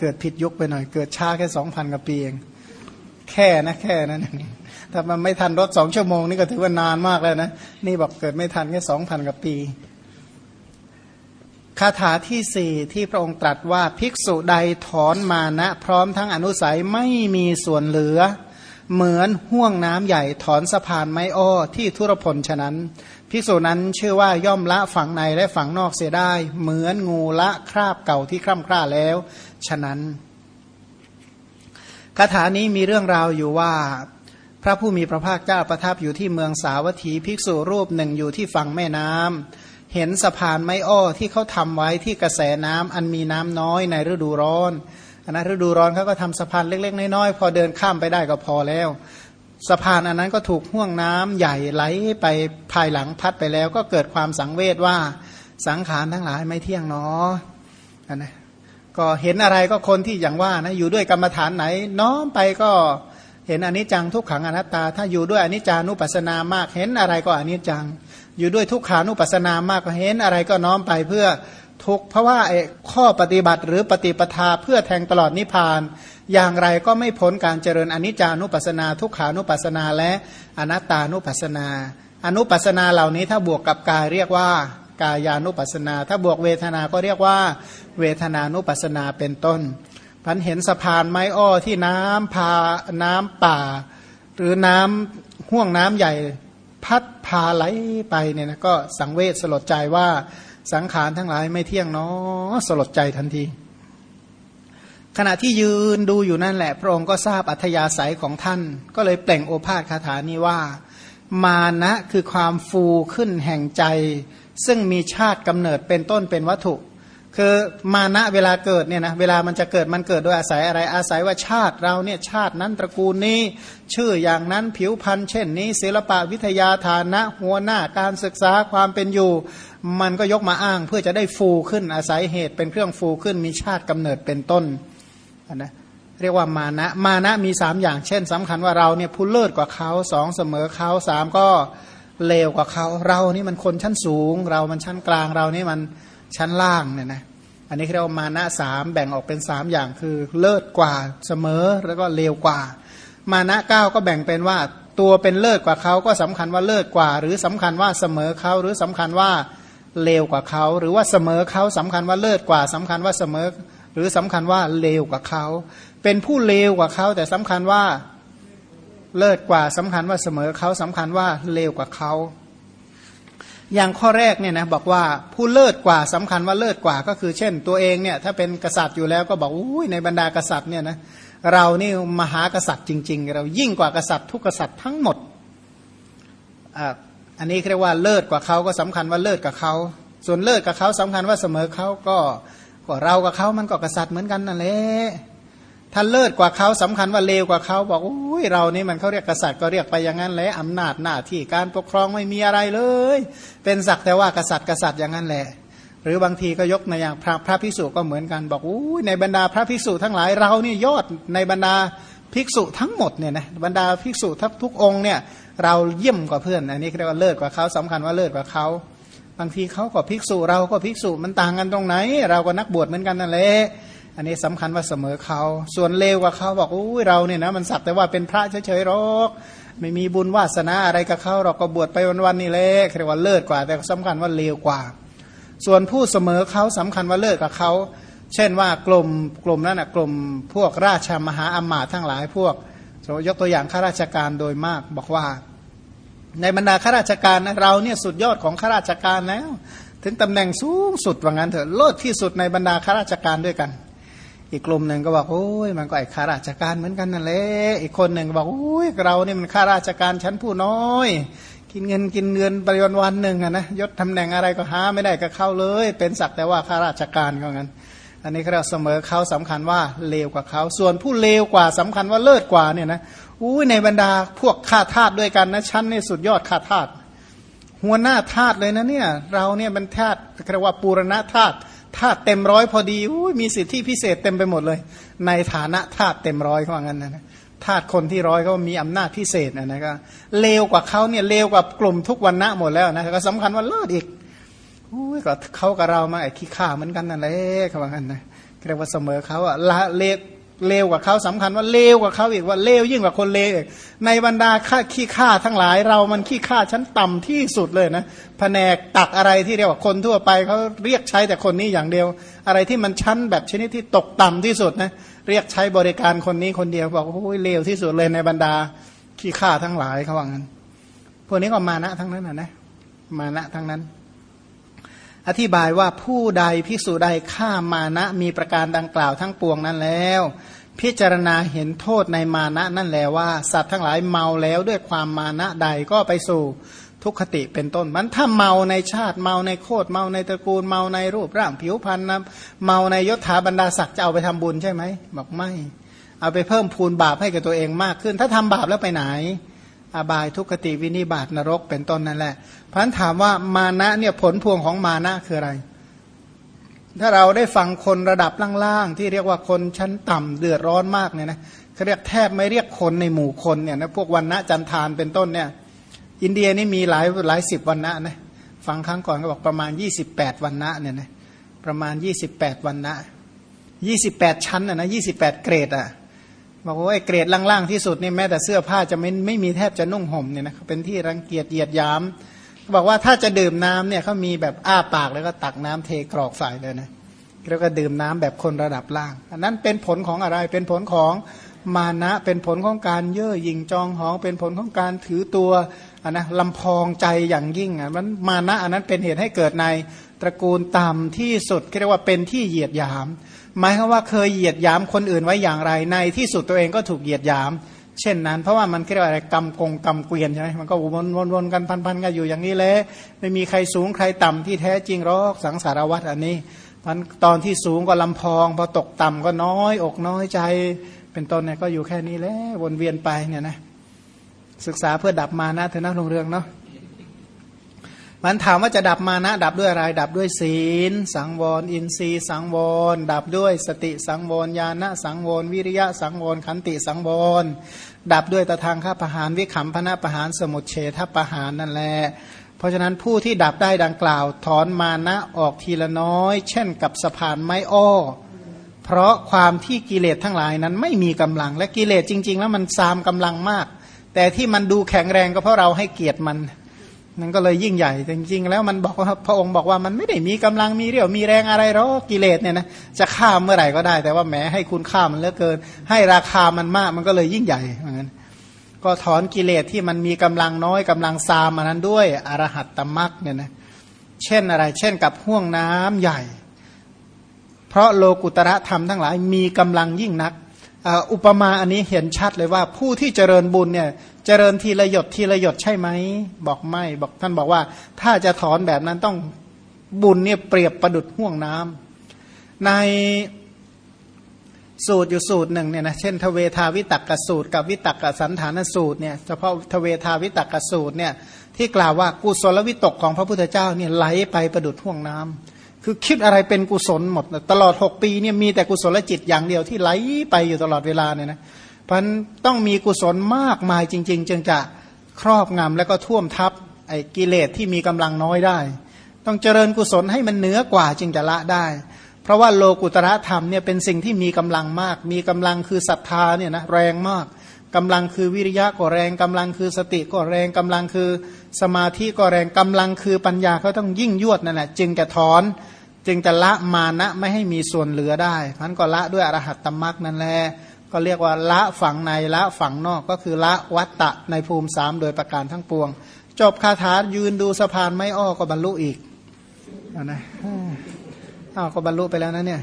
เกิดผิดยุคไปหน่อย เกิดช้าแค่สองพันกว่าปีเองแค่นะแค่นั้นถ้ามันไม่ทันรถสองชั่วโมงนี่ก็ถือว่านานมากแล้วนะนี่บอกเกิดไม่ทันแค่สองพันกว่าปีคาถาที่สี่ที่พระองค์ตรัสว่าภิกษุใดถอนมานะพร้อมทั้งอนุสัยไม่มีส่วนเหลือ เหมือนห่วงน้ำใหญ่ถอนสะพานไม้อ้อที่ทุรพลฉะนั้น ภิกษุนั้นชื่อว่าย่อมละฝั่งในและฝั่งนอกเสียได้ เหมือนงูละคราบเก่าที่คร่ำคร่าแล้ว ฉะนั้นคาถานี้มีเรื่องราวอยู่ว่า พระผู้มีพระภาคเจ้าประทับอยู่ที่เมืองสาวัตถีภิกษุรูปหนึ่งอยู่ที่ฝั่งแม่น้ำเห็นสะพานไม้อ้อที่เขาทำไว้ที่กระแสน้ำอันมีน้ำน้อยในฤดูร้อนนนะฤดูร้อนเขาก็ทำสะพานเล็กๆน้อยๆพอเดินข้ามไปได้ก็พอแล้วสะพานอันนั้นก็ถูกห่วงน้ำใหญ่ไหลไปภายหลังพัดไปแล้ว ก็เกิดความสังเวชว่าสังขารทั้งหลายไม่เที่ยงเนาะนะ ก็เห็นอะไรก็คนที่อย่างว่านะอยู่ด้วยกรรมฐานไหน น้อมไปก็เห็นอนิจจังทุกขังอนัตตา ถ้าอยู่ด้วยอนิจจานุปัสสนามาก เห็นอะไรก็อนิจจัง อยู่ด้วยทุกขานุปัสสนามากก็เห็นอะไรก็น้อมไปเพื่อทุกเพราะว่าข้อปฏิบัติหรือปฏิปทาเพื่อแทงตลอดนิพพาน อย่างไรก็ไม่พ้นการเจริญอนิจจานุปัสสนา ทุกขานุปัสสนาและอนัตตานุปัสสนา อนุปัสสนาเหล่านี้ถ้าบวกกับกายเรียกว่า กายานุปัสนา ถ้าบวกเวทนาก็เรียกว่า เวทนานุปัสสนาเป็นต้นพันเห็นสะพานไม้อ้อที่น้ำพาน้ำป่า หรือน้ำห่วงน้ำใหญ่พัดพาไหลไปเนี่ยนะก็สังเวชสลดใจว่าสังขารทั้งหลายไม่เที่ยงเนาะสลดใจทันที ขณะที่ยืนดูอยู่นั่นแหละ พระองค์ก็ทราบอัธยาศัยของท่าน ก็เลยเปล่งโอภาษคาถานี้ว่า มานะคือความฟูขึ้นแห่งใจ ซึ่งมีชาติกำเนิดเป็นต้นเป็นวัตถุ คือมานะเวลาเกิดเนี่ยนะเวลามันจะเกิดมันเกิดโดยอาศัยอะไรอาศัยว่าชาติเราเนี่ยชาตินั้นตระกูลนี้ ชื่ออย่างนั้นผิวพันธุ์เช่นนี้ศิลปะวิทยาฐานะ หัวหน้าการศึกษาความเป็นอยู่ มันก็ยกมาอ้างเพื่อจะได้ฟูขึ้นอาศัยเหตุเป็นเครื่องฟูขึ้นมีชาติกำเนิดเป็นต้นนะเรียกว่ามานะมานะมีสามอย่าง เช่นสำคัญว่าเราเนี่ยผู้เลิศกว่าเขาสองเสมอเขาสามก็ เลวกว่าเขาเรานี่มันคนชั้นสูง เรามันชั้นกลางเรานี่มันชั้นล่างเนี่ยนะอันนี้เรียกว่ามานะสามแบ่งออกเป็นสามอย่างคือเลิศกว่าเสมอแล้วก็เลวกว่า มานะเก้าก็แบ่งเป็นว่าตัวเป็นเลิศกว่าเขาก็สำคัญว่าเลิศกว่า หรือสำคัญว่าเสมอเขาหรือสำคัญว่าเลวกว่าเขา หรือว่าเสมอเขาสำคัญว่าเลิศกว่าสำคัญว่าเสมอ หรือสำคัญว่าเลวกว่าเขา เป็นผู้เลวกว่าเขาแต่สำคัญว่า เลิศกว่าสำคัญว่าเสมอเขาสำคัญว่าเลวกว่าเขา อย่างข้อแรกเนี่ยนะบอกว่าผู้เลิศกว่าสำคัญว่าเลิศกว่าก็คือ เช่น ตัวเองเนี่ยถ้าเป็นกษัตริย์อยู่แล้วก็บอกอุ้ยในบรรดากษัตริย์เนี่ยนะเรานี่มหากษัตริย์จริง ๆ เรายิ่งกว่ากษัตริย์ทุกกษัตริย์ทั้งหมดอ่าอันนี้เรียกว่าเลิศกว่าเขาก็สำคัญว่าเลิศกับเขาส่วนเลิศกับเขาสำคัญว่าเสมอเขาก็เรากับเขามันก็กษัตริย์เหมือนกันนั่นแหละ ถ้าเลิศกว่าเขาสำคัญว่าเลวกว่าเขาบอกอุ้ยเรานี่มันเขาเรียกกษัตริย์ก็เรียกไปอย่างนั้นแหละอำนาจหน้าที่การปกครองไม่มีอะไรเลย เป็นศักแต่ว่ากษัตริย์กษัตริย์อย่างนั้นแหละ หรือบางทีก็ยกในอย่างพระพระภิกษุก็เหมือนกันบอกอุ้ยในบรรดาพระภิกษุทั้งหลายเรานี่ยอดในบรรดาภิกษุทั้งหมดเนี่ยนะบรรดาภิกษุทุกทุกองเนี่ยเราเยี่ยมกว่าเพื่อนอันนี้เรียกว่าเลิศกว่าเขาสำคัญว่าเลิศกว่าเขาบางทีเขาก็ภิกษุเราก็ภิกษุมันต่างกันตรงไหน เราก็นักบวชเหมือนกันนั่นแหละ อันนี้สำคัญว่าเสมอเขา ส่วนเลวกว่าเขาบอกอุ้ยเราเนี่ยนะมันสักแต่ว่าเป็นพระเฉยๆหรอกไม่มีบุญวาสนาอะไรกับเขาเราก็บวชไปวันๆนี่แหละเรียกว่าเลิศกว่า แต่สำคัญว่าเลวกว่า ส่วนผู้เสมอเขาสำคัญว่าเลิศกับเขา เช่นว่ากลุ่มกลุ่มนั้นนะกลุ่มพวกราชมหาอมาตย์ทั้งหลายพวกยกตัวอย่างข้าราชการโดยมากบอกว่า ในบรรดาข้าราชการนะเราเนี่ยสุดยอดของข้าราชการแล้ว ถึงตำแหน่งสูงสุดว่างั้นเถอะเลิศที่สุดในบรรดาข้าราชการด้วยกัน อีกกลุ่มหนึ่งก็บอกโอ้ยมันก็ไอ้ข้าราชการเหมือนกันนั่นแหละอีกคนหนึ่งก็บอกโอ้ยเราเนี่ยมันข้าราชการชั้นผู้น้อย กินเงินกินเงินปริวันวันหนึ่งอะนะยศตำแหน่งอะไรก็หาไม่ได้ก็เข้าเลย เป็นสักแต่ว่าข้าราชการก็งั้น อันนี้เราเสมอเขาสำคัญว่าเลวกว่าเขาส่วนผู้เลวกว่าสำคัญว่าเลิศกว่าเนี่ยนะอุ้ยในบรรดาพวกข้าทาสด้วยกันนะชั้นนี่สุดยอดข้าทาสหัวหน้าทาสเลยนะเนี่ยเราเนี่ยเป็นทาสเรียกว่าปูรณะทาส ธาตุเต็มร้อยพอดีมีสิทธิพิเศษเต็มไปหมดเลย ในฐานะธาตุเต็มร้อยเขาว่างั้นนะธาตุคนที่ร้อยเขามีอำนาจพิเศษนะนะก็เลวกว่าเขาเนี่ยเลวกว่ากลุ่มทุกวันณะหมดแล้วนะก็สำคัญว่าเลิศอีกอุ้ยก็เขากับเรามาไอ้ขี้ข้าเหมือนกันนั่นแหละเขาว่างั้นนะเรียกว่าเสมอเขาอะละเลว เลวกว่าเขาสำคัญว่าเลวกว่าเขาอีกว่าเลวยิ่งกว่าคนเลวอีกในบรรดาค่าขี้ข้าทั้งหลาย เรามันขี้ข้าชั้นต่ำที่สุดเลยนะแผนกตักอะไรที่เรียกว่าคนทั่วไปเขาเรียกใช้แต่คนนี้อย่างเดียว อะไรที่มันชั้นแบบชนิดที่ตกต่ำที่สุดนะเรียกใช้บริการคนนี้คนเดียวบอกว่าโอ้ยเลวที่สุดเลยในบรรดาขี้ข้าทั้งหลายเขาว่างั้นพวกนี้ก็มานะทั้งนั้นนะนะมานะทั้งนั้น อธิบายว่าผู้ใดภิกษุใดฆ่ามานะมีประการดังกล่าวทั้งปวงนั้นแล้ว พิจารณาเห็นโทษในมานะนั่นแหละว่า สัตว์ทั้งหลายเมาแล้วด้วยความมานะใดก็ไปสู่ทุกขติเป็นต้นมันถ้าเมาในชาติเมาในโคตรเมาในตระกูลเมาในรูปร่างผิวพรรณนะเมาในยศถาบรรดาศักดิ์จะเอาไปทำบุญใช่ไหมบอกไม่ เอาไปเพิ่มพูนบาปให้กับตัวเองมากขึ้น ถ้าทำบาปแล้วไปไหน อบายทุกขติวินิบาตนรกเป็นต้นนั่นแหละพันถามว่ามานะเนี่ยผลพวงของมานะคืออะไร ถ้าเราได้ฟังคนระดับล่างๆที่เรียกว่าคนชั้นต่ำเดือดร้อนมากเนี่ยนะเขาเรียกแทบไม่เรียกคนในหมู่คนเนี่ยนะพวกวันณะจันทานเป็นต้นเนี่ยอินเดียนี่มีหลายหลายสิบวันณะนะฟังครั้งก่อนก็บอกประมาณ 28 วันณะเนี่ยนะประมาณ 28 วันณะ28 ชั้นอะนะ28 เกรดอะ บอกว่าไอ้เกรดล่างๆที่สุดนี่แม้แต่เสื้อผ้าจะไม่ไม่มีแทบจะนุ่งห่มเนี่ยนะเป็นที่รังเกียจเหยียดยามบอกว่าถ้าจะดื่มน้ำเนี่ยเขามีแบบอ้าปากแล้วก็ตักน้ำเทกรอกใส่เลยนะแล้วก็ดื่มน้ำแบบคนระดับล่าง อันนั้นเป็นผลของอะไรเป็นผลของมานะเป็นผลของการเย่อหยิ่งจองหอง เป็นผลของการถือตัวอันนะลำพองใจอย่างยิ่งอะมันมานะอันนั้นเป็นเหตุให้เกิดใน ตระกูลต่ำที่สุดเรียกว่าเป็นที่เหยียดหยาม หมายความว่าเคยเหยียดหยามคนอื่นไว้อย่างไร ในที่สุดตัวเองก็ถูกเหยียดหยาม เช่นนั้น เพราะว่ามันเรียกว่าอะไรกรรมกงกรรมเกวียนใช่ไหมมันก็วนวนวนกันพันๆกันอยู่อย่างนี้แหละไม่มีใครสูงใครต่ำที่แท้จริงหรอกสังสารวัตรอันนี้มันตอนที่สูงก็ลำพอง พอตกต่ำก็น้อย อกน้อยใจ เป็นต้นเนี่ยก็อยู่แค่นี้แหละวนเวียนไปเนี่ยนะศึกษาเพื่อดับมานะเถอะนะลงเรืองเนาะ มันถามว่าจะดับมานะ ดับด้วยอะไร ดับด้วยศีล สังวร อินทรีย์ สังวร ดับด้วยสติสังวรญาณสังวร วิริยะสังวร ขันติสังวร ดับด้วยตะทางข้าประหารวิขำพนะประหารสมุทเฉทประหารนั่นแหละเพราะฉะนั้นผู้ที่ดับได้ดังกล่าว ถอนมานะออกทีละน้อย เช่นกับสะพานไม้อ้อ เพราะความที่กิเลสทั้งหลายนั้นไม่มีกำลังและกิเลสจริง ๆ แล้วมันซามกำลังมาก แต่ที่มันดูแข็งแรงก็เพราะเราให้เกียรติมัน มันก็เลยยิ่งใหญ่จริงๆ แล้วมันบอกว่าพระองค์บอกว่ามันไม่ได้มีกำลังมีเรี่ยวมีแรงอะไรหรอกกิเลสเนี่ยนะจะฆ่าเมื่อไหร่ก็ได้ แต่ว่าแหมให้คุณฆ่ามันเหลือเกิน ให้ราคามันมากมันก็เลยยิ่งใหญ่เหมือนกันก็ถอนกิเลสที่มันมีกำลังน้อยกำลังซามมันนั้นด้วยอรหัตตมรักเนี่ยนะเช่นอะไร เช่นกับห่วงน้ำใหญ่ เพราะโลกุตระธรรมทั้งหลายมีกำลังยิ่งนัก อุปมาอันนี้เห็นชัดเลยว่าผู้ที่เจริญบุญเนี่ยเจริญทีละหยดทีละหยดใช่ไหม บอกไม่บอกท่านบอกว่า ถ้าจะถอนแบบนั้นต้องบุญเนี่ยเปรียบประดุดห่วงน้ำในสูตรอยู่สูตรหนึ่งเนี่ยนะเช่นทเวทาวิตักกสูตร กับวิตักกสันฐานสูตรเนี่ยเฉพาะทเวทาวิตักกสูตรเนี่ยที่กล่าวว่ากุศลวิตกของพระพุทธเจ้าเนี่ยไหลไปประดุดห่วงน้ำ คือคิดอะไรเป็นกุศลหมด ตลอดหกปีเนี่ยมีแต่กุศลจิตอย่างเดียวที่ไหลไปอยู่ตลอดเวลาเนี่ยนะพันต้องมีกุศลมากมายจริง ๆ จึงจะครอบงำแล้วก็ท่วมทับไอ้กิเลสที่มีกำลังน้อยได้ ต้องเจริญกุศลให้มันเหนือกว่าจึงจะละได้ เพราะว่าโลกุตระธรรมเนี่ยเป็นสิ่งที่มีกำลังมาก มีกำลังคือศรัทธาเนี่ยนะแรงมากกำลังคือวิริยะก็แรงกำลังคือสติก็แรงกำลังคือสมาธิก็แรงกำลังคือปัญญาเขาต้องยิ่งยวดนั่นแหละจึงจะถอน จึงจะละมานะไม่ให้มีส่วนเหลือได้พันก็ละด้วยอรหัตตมรักนั่นแหละก็เรียกว่าละฝั่งในละฝั่งนอกก็คือละวัตตะในภูมิสามโดยประการทั้งปวง จบคาถายืนดูสะพานไม่อ้อก็บรรลุอีกอนะอ้าวก็บรรลุไปแล้วนะเนี่ย